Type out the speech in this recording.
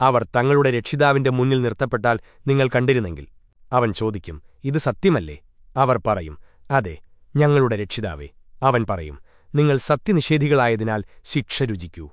അവർ തങ്ങളുടെ രക്ഷിതാവിന്റെ മുന്നിൽ നിർത്തപ്പെട്ടാൽ നിങ്ങൾ കണ്ടിരുന്നെങ്കിൽ അവൻ ചോദിക്കും ഇത് സത്യമല്ലേ? അവർ പറയും അതെ ഞങ്ങളുടെ രക്ഷിതാവേ. അവൻ പറയും നിങ്ങൾ സത്യനിഷേധികളായതിനാൽ ശിക്ഷ രുചിക്കൂ.